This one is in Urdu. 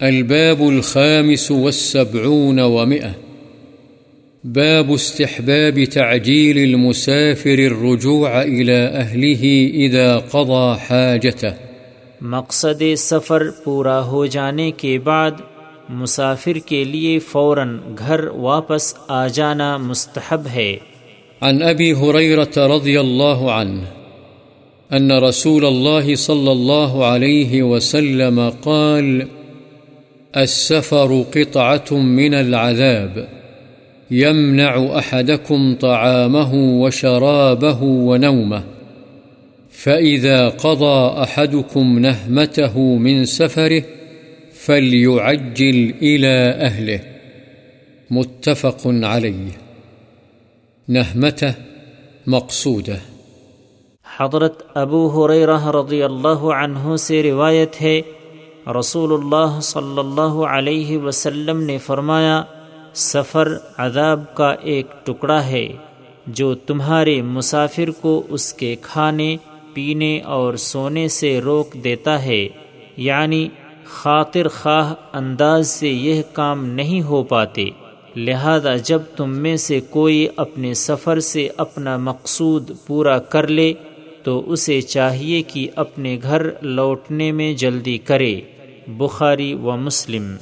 الباب الخامس والسبعون ومئة. باب استحباب تعجيل المسافر الرجوع إلى أهله إذا قضى حاجته. مقصد سفر پورا ہو جانے کے بعد مسافر کے لیے فوراً گھر واپس آ جانا مستحب ہے۔ عن أبي هريرة رضي الله عنه أن رسول الله صلى الله عليه وسلم قال السفر قطعة من العذاب، يمنع أحدكم طعامه وشرابه ونومه، فإذا قضى أحدكم نهمته من سفره فليعجل إلى أهله. متفق عليه. نهمته مقصوده حضرت ابو حریرہ رضی اللہ عنہ سے روایت ہے رسول اللہ صلی اللہ علیہ وسلم نے فرمایا، سفر عذاب کا ایک ٹکڑا ہے جو تمہارے مسافر کو اس کے کھانے، پینے اور سونے سے روک دیتا ہے۔ یعنی خاطر خواہ انداز سے یہ کام نہیں ہو پاتے۔ لہذا جب تم میں سے کوئی اپنے سفر سے اپنا مقصود پورا کر لے، تو اسے چاہیے کہ اپنے گھر لوٹنے میں جلدی کرے۔ بخاری و مسلم